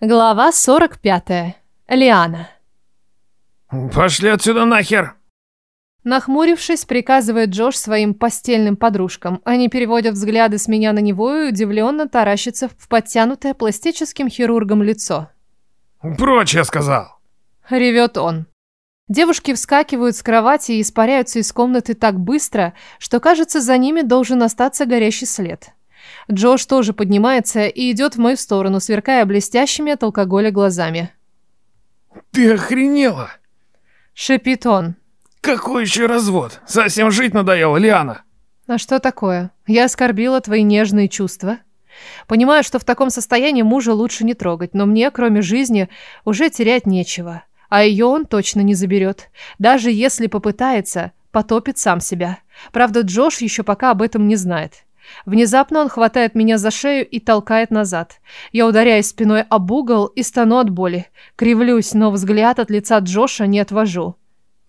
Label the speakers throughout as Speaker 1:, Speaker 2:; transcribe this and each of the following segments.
Speaker 1: Глава 45. Лиана.
Speaker 2: «Пошли отсюда нахер!»
Speaker 1: Нахмурившись, приказывает Джош своим постельным подружкам. Они переводят взгляды с меня на него и удивленно таращатся в подтянутое пластическим хирургом лицо.
Speaker 2: «Прочь, я сказал!»
Speaker 1: Ревет он. Девушки вскакивают с кровати и испаряются из комнаты так быстро, что, кажется, за ними должен остаться горящий след. Джош тоже поднимается и идет в мою сторону, сверкая блестящими от алкоголя глазами.
Speaker 2: «Ты охренела!»
Speaker 1: Шипит он.
Speaker 2: «Какой еще развод? Совсем жить надоело, Лиана!»
Speaker 1: А что такое? Я оскорбила твои нежные чувства? Понимаю, что в таком состоянии мужа лучше не трогать, но мне, кроме жизни, уже терять нечего. А ее он точно не заберет. Даже если попытается, потопит сам себя. Правда, Джош еще пока об этом не знает. Внезапно он хватает меня за шею и толкает назад. Я ударяюсь спиной об угол и стану от боли. Кривлюсь, но взгляд от лица Джоша не отвожу.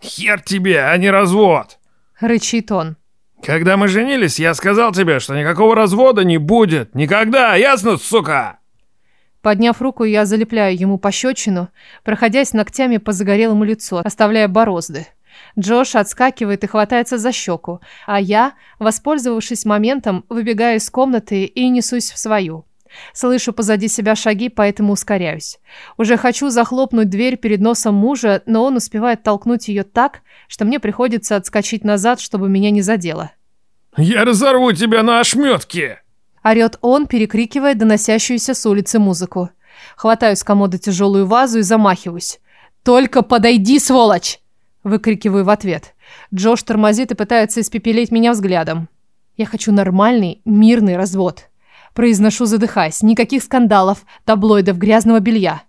Speaker 2: «Хер тебе, а не развод!»
Speaker 1: Рычит он.
Speaker 2: «Когда мы женились, я сказал тебе, что никакого развода не будет. Никогда, ясно, сука?»
Speaker 1: Подняв руку, я залепляю ему пощечину, проходясь ногтями по загорелому лицу, оставляя борозды. Джош отскакивает и хватается за щеку, а я, воспользовавшись моментом, выбегаю из комнаты и несусь в свою. Слышу позади себя шаги, поэтому ускоряюсь. Уже хочу захлопнуть дверь перед носом мужа, но он успевает толкнуть ее так, что мне приходится отскочить назад, чтобы меня не задело.
Speaker 2: «Я разорву тебя на ошметки!»
Speaker 1: Орет он, перекрикивая доносящуюся с улицы музыку. Хватаю с комода тяжелую вазу и замахиваюсь. «Только подойди, сволочь!» Выкрикиваю в ответ. Джош тормозит и пытается испепелить меня взглядом. Я хочу нормальный, мирный развод. Произношу, задыхаясь. Никаких скандалов, таблоидов, грязного белья.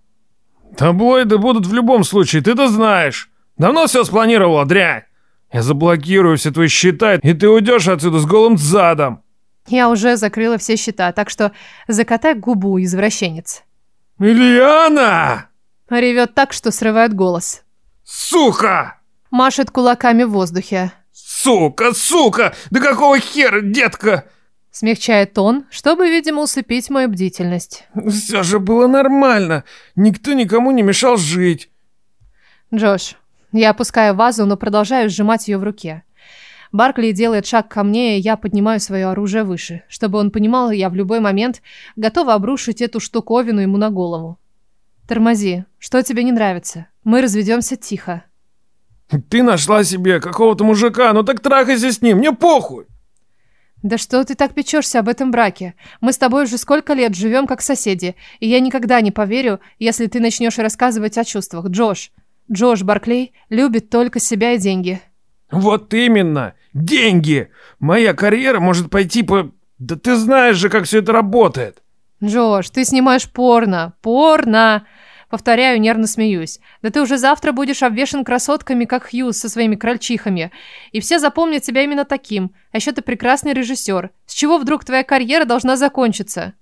Speaker 2: «Таблоиды будут в любом случае, ты-то знаешь. Давно все спланировала, дрянь. Я заблокирую все твои счета, и ты уйдешь отсюда с голым задом».
Speaker 1: Я уже закрыла все счета, так что закатай губу, извращенец.
Speaker 2: «Ильяна!»
Speaker 1: Ревет так, что срывает голос.
Speaker 2: «Сука!»
Speaker 1: Машет кулаками в воздухе.
Speaker 2: «Сука, сука! Да какого хера, детка?»
Speaker 1: Смягчает тон, чтобы, видимо, усыпить мою бдительность.
Speaker 2: «Все же было нормально. Никто никому не мешал жить».
Speaker 1: Джош, я опускаю вазу, но продолжаю сжимать ее в руке. Баркли делает шаг ко мне, и я поднимаю свое оружие выше. Чтобы он понимал, я в любой момент готова обрушить эту штуковину ему на голову. Тормози. Что тебе не нравится? Мы разведемся тихо.
Speaker 2: «Ты нашла себе какого-то мужика, ну так трахайся с ним, мне похуй!»
Speaker 1: «Да что ты так печешься об этом браке? Мы с тобой уже сколько лет живем как соседи, и я никогда не поверю, если ты начнешь рассказывать о чувствах. Джош, Джош Барклей любит только себя и деньги».
Speaker 2: «Вот именно! Деньги! Моя карьера может пойти по... Да ты знаешь же, как все это работает!»
Speaker 1: «Джош, ты снимаешь порно! Порно!» Повторяю, нервно смеюсь. Да ты уже завтра будешь обвешан красотками, как Хьюз со своими крольчихами. И все запомнят тебя именно таким. А еще ты прекрасный режиссер. С чего вдруг твоя карьера должна закончиться?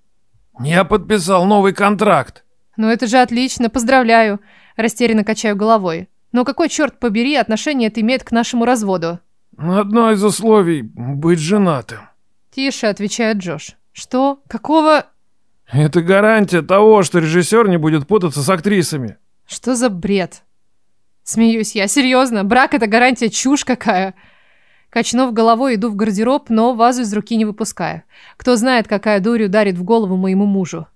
Speaker 2: Я подписал новый контракт.
Speaker 1: Ну это же отлично, поздравляю. Растерянно качаю головой. Но какой, черт побери, отношение это имеет к нашему разводу?
Speaker 2: Одно из условий – быть женатым.
Speaker 1: Тише, отвечает Джош. Что? Какого...
Speaker 2: Это гарантия того, что режиссер не будет путаться с актрисами.
Speaker 1: Что за бред? Смеюсь я. Серьезно, брак это гарантия чушь какая. Качнув головой, иду в гардероб, но вазу из руки не выпускаю. Кто знает, какая дурь ударит в голову моему мужу.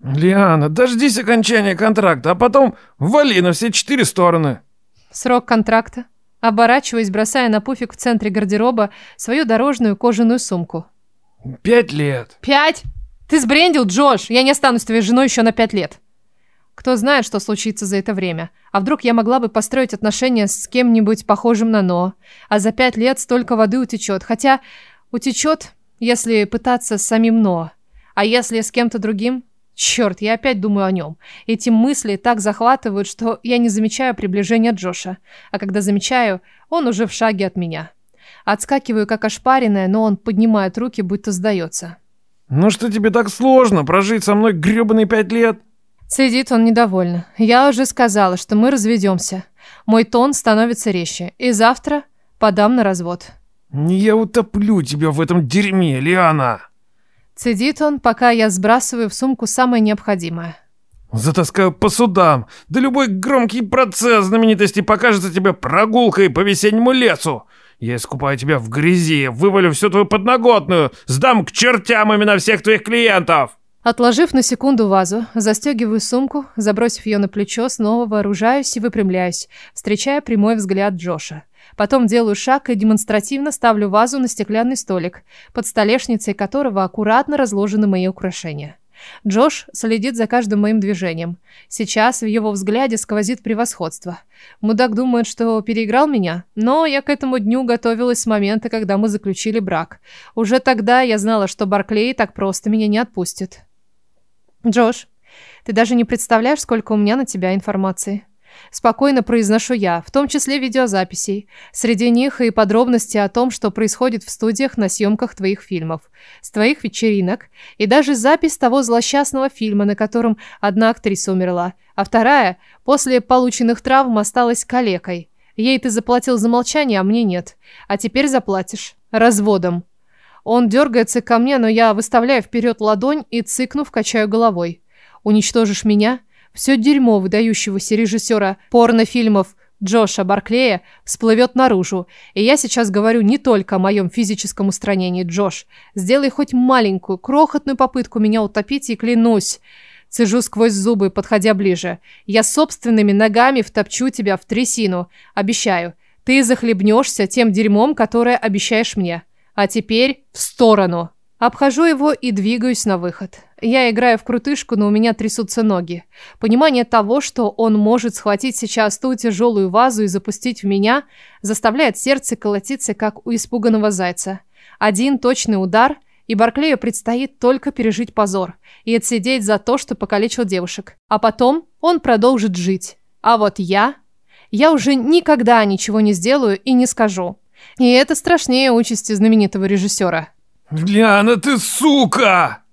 Speaker 2: Лиана, дождись окончания контракта, а потом вали на все четыре стороны.
Speaker 1: Срок контракта. Оборачиваясь, бросая на пуфик в центре гардероба свою дорожную кожаную сумку.
Speaker 2: Пять лет.
Speaker 1: Пять? Ты сбрендил, Джош? Я не останусь твоей женой еще на пять лет. Кто знает, что случится за это время. А вдруг я могла бы построить отношения с кем-нибудь похожим на Но. А за пять лет столько воды утечет. Хотя утечет, если пытаться с самим Но. А если с кем-то другим? Черт, я опять думаю о нем. Эти мысли так захватывают, что я не замечаю приближения Джоша. А когда замечаю, он уже в шаге от меня. Отскакиваю, как ошпаренная, но он поднимает руки, будто сдается.
Speaker 2: Ну что тебе так сложно прожить со мной гребаные пять лет?
Speaker 1: Цедит он недовольно. Я уже сказала, что мы разведемся. Мой тон становится резче. И завтра подам на развод.
Speaker 2: Я утоплю тебя в этом дерьме, Лиана.
Speaker 1: Цедит он, пока я сбрасываю в сумку самое необходимое.
Speaker 2: Затаскаю по судам. Да любой громкий процесс знаменитости покажется тебе прогулкой по весеннему лесу. Я искупаю тебя в грязи, вывалю всю твою подноготную, сдам к чертям именно всех твоих клиентов!»
Speaker 1: Отложив на секунду вазу, застегиваю сумку, забросив ее на плечо, снова вооружаюсь и выпрямляюсь, встречая прямой взгляд Джоша. Потом делаю шаг и демонстративно ставлю вазу на стеклянный столик, под столешницей которого аккуратно разложены мои украшения. Джош следит за каждым моим движением. Сейчас в его взгляде сквозит превосходство. Мудак думает, что переиграл меня, но я к этому дню готовилась с момента, когда мы заключили брак. Уже тогда я знала, что Барклей так просто меня не отпустит. Джош, ты даже не представляешь, сколько у меня на тебя информации. Спокойно произношу я, в том числе видеозаписей. Среди них и подробности о том, что происходит в студиях на съемках твоих фильмов, с твоих вечеринок, и даже запись того злосчастного фильма, на котором одна актриса умерла, а вторая после полученных травм осталась калекой. Ей ты заплатил за молчание, а мне нет. А теперь заплатишь. Разводом. Он дергается ко мне, но я выставляю вперед ладонь и, цыкнув, качаю головой. Уничтожишь меня – все дерьмо выдающегося режиссера порнофильмов Джоша Барклея всплывет наружу. И я сейчас говорю не только о моем физическом устранении, Джош. Сделай хоть маленькую, крохотную попытку меня утопить и клянусь. Цежу сквозь зубы, подходя ближе. Я собственными ногами втопчу тебя в трясину. Обещаю. Ты захлебнешься тем дерьмом, которое обещаешь мне. А теперь в сторону. Обхожу его и двигаюсь на выход. Я играю в крутышку, но у меня трясутся ноги. Понимание того, что он может схватить сейчас ту тяжелую вазу и запустить в меня, заставляет сердце колотиться, как у испуганного зайца. Один точный удар, и Барклею предстоит только пережить позор и отсидеть за то, что покалечил девушек. А потом он продолжит жить. А вот я... Я уже никогда ничего не сделаю и не скажу. И это страшнее участи знаменитого режиссера.
Speaker 2: «Гляна ты сука!»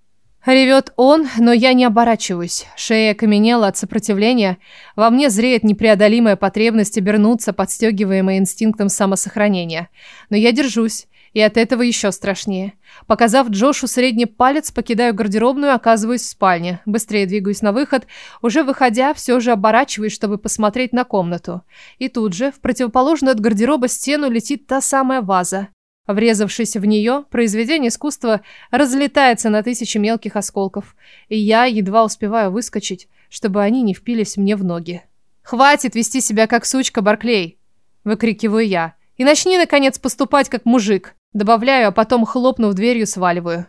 Speaker 1: Ревет он, но я не оборачиваюсь. Шея каменела от сопротивления. Во мне зреет непреодолимая потребность обернуться, подстегиваемая инстинктом самосохранения. Но я держусь, и от этого еще страшнее. Показав Джошу средний палец, покидаю гардеробную, оказываюсь в спальне. Быстрее двигаюсь на выход, уже выходя, все же оборачиваюсь, чтобы посмотреть на комнату. И тут же, в противоположную от гардероба стену летит та самая ваза. Врезавшись в нее, произведение искусства разлетается на тысячи мелких осколков, и я едва успеваю выскочить, чтобы они не впились мне в ноги. «Хватит вести себя как сучка, Барклей!» – выкрикиваю я. «И начни, наконец, поступать как мужик!» Добавляю, а потом, хлопнув дверью, сваливаю.